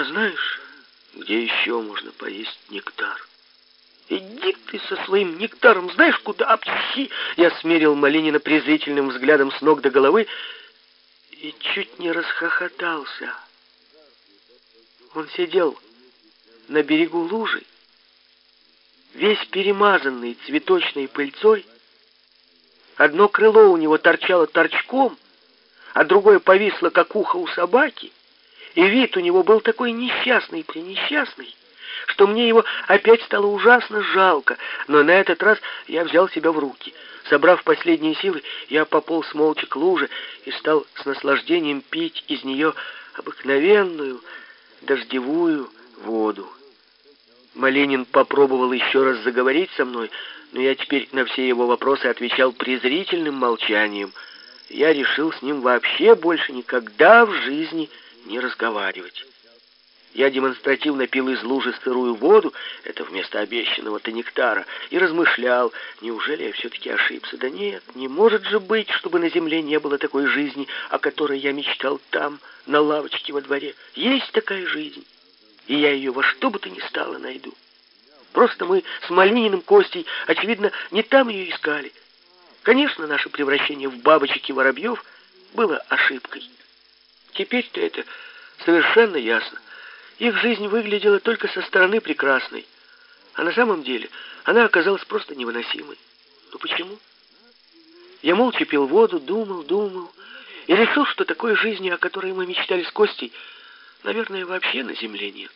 А знаешь, где еще можно поесть нектар? Иди ты со своим нектаром, знаешь куда, апчхи! Я смерил Малинина презрительным взглядом с ног до головы и чуть не расхохотался. Он сидел на берегу лужи, весь перемазанный цветочной пыльцой. Одно крыло у него торчало торчком, а другое повисло, как ухо у собаки, и вид у него был такой несчастный-пренесчастный, что мне его опять стало ужасно жалко, но на этот раз я взял себя в руки. Собрав последние силы, я пополз молча к луже и стал с наслаждением пить из нее обыкновенную дождевую воду. Малинин попробовал еще раз заговорить со мной, но я теперь на все его вопросы отвечал презрительным молчанием. Я решил с ним вообще больше никогда в жизни не разговаривать. Я демонстративно пил из лужи сырую воду, это вместо обещанного-то нектара, и размышлял, неужели я все-таки ошибся? Да нет, не может же быть, чтобы на земле не было такой жизни, о которой я мечтал там, на лавочке во дворе. Есть такая жизнь, и я ее во что бы то ни стало найду. Просто мы с Малининым Костей, очевидно, не там ее искали. Конечно, наше превращение в бабочек и воробьев было ошибкой. Теперь-то это совершенно ясно. Их жизнь выглядела только со стороны прекрасной, а на самом деле она оказалась просто невыносимой. Но почему? Я молча пил воду, думал, думал, и решил, что такой жизни, о которой мы мечтали с Костей, наверное, вообще на земле нет.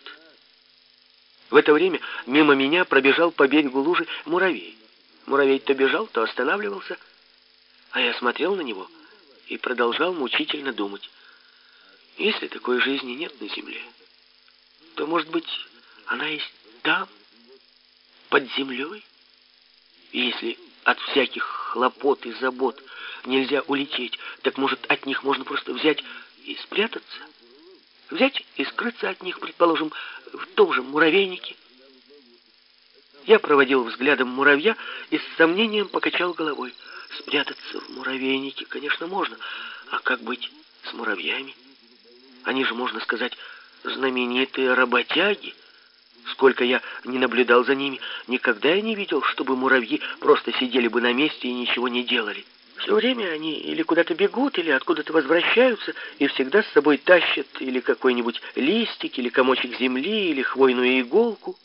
В это время мимо меня пробежал по берегу лужи муравей. Муравей то бежал, то останавливался, а я смотрел на него и продолжал мучительно думать. Если такой жизни нет на земле, то, может быть, она есть там, под землей? И если от всяких хлопот и забот нельзя улететь, так, может, от них можно просто взять и спрятаться? Взять и скрыться от них, предположим, в том же муравейнике? Я проводил взглядом муравья и с сомнением покачал головой. Спрятаться в муравейнике, конечно, можно. А как быть с муравьями? Они же, можно сказать, знаменитые работяги. Сколько я не наблюдал за ними, никогда я не видел, чтобы муравьи просто сидели бы на месте и ничего не делали. Все время они или куда-то бегут, или откуда-то возвращаются, и всегда с собой тащат или какой-нибудь листик, или комочек земли, или хвойную иголку.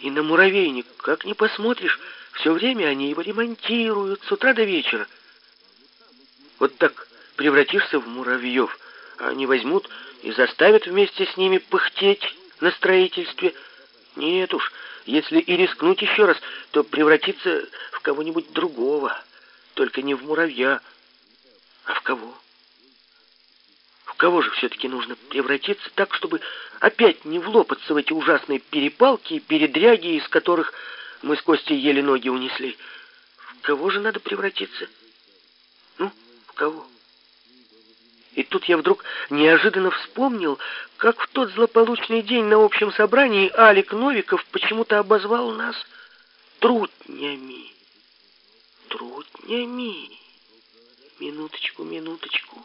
И на муравейник, как ни посмотришь, все время они его ремонтируют с утра до вечера. Вот так превратишься в муравьев, они возьмут и заставят вместе с ними пыхтеть на строительстве. Нет уж, если и рискнуть еще раз, то превратиться в кого-нибудь другого, только не в муравья, а в кого? В кого же все-таки нужно превратиться так, чтобы опять не влопаться в эти ужасные перепалки и передряги, из которых мы с Костей еле ноги унесли? В кого же надо превратиться? Ну, в кого? И тут я вдруг неожиданно вспомнил, как в тот злополучный день на общем собрании Алик Новиков почему-то обозвал нас трутнями. Трутнями. Минуточку, минуточку.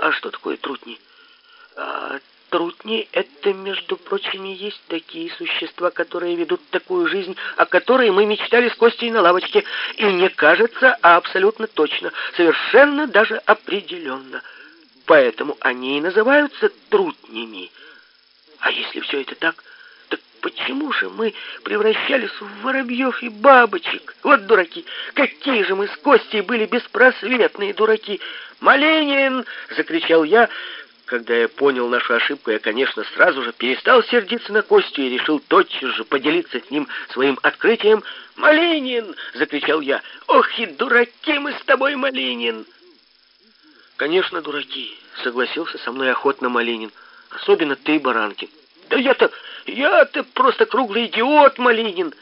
А что такое трутни? А, трутни — это, между прочим, есть такие существа, которые ведут такую жизнь, о которой мы мечтали с Костей на лавочке. И не кажется, а абсолютно точно, совершенно даже определенно. Поэтому они и называются трутнями. А если все это так, так почему же мы превращались в воробьев и бабочек? Вот дураки! Какие же мы с Костей были беспросветные дураки! «Маленин!» — закричал я, когда я понял нашу ошибку, я, конечно, сразу же перестал сердиться на Костю и решил тотчас же поделиться с ним своим открытием. «Малинин!» — закричал я. «Ох и дураки мы с тобой, Малинин!» «Конечно, дураки!» — согласился со мной охотно Малинин. «Особенно ты, Баранкин». «Да я-то... я-то просто круглый идиот, Малинин!»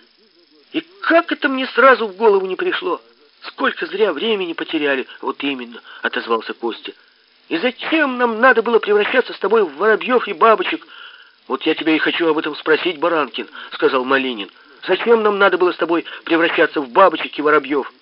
«И как это мне сразу в голову не пришло? Сколько зря времени потеряли!» «Вот именно!» — отозвался Костя. И зачем нам надо было превращаться с тобой в воробьев и бабочек? Вот я тебя и хочу об этом спросить, Баранкин, сказал Малинин. Зачем нам надо было с тобой превращаться в бабочек и воробьев?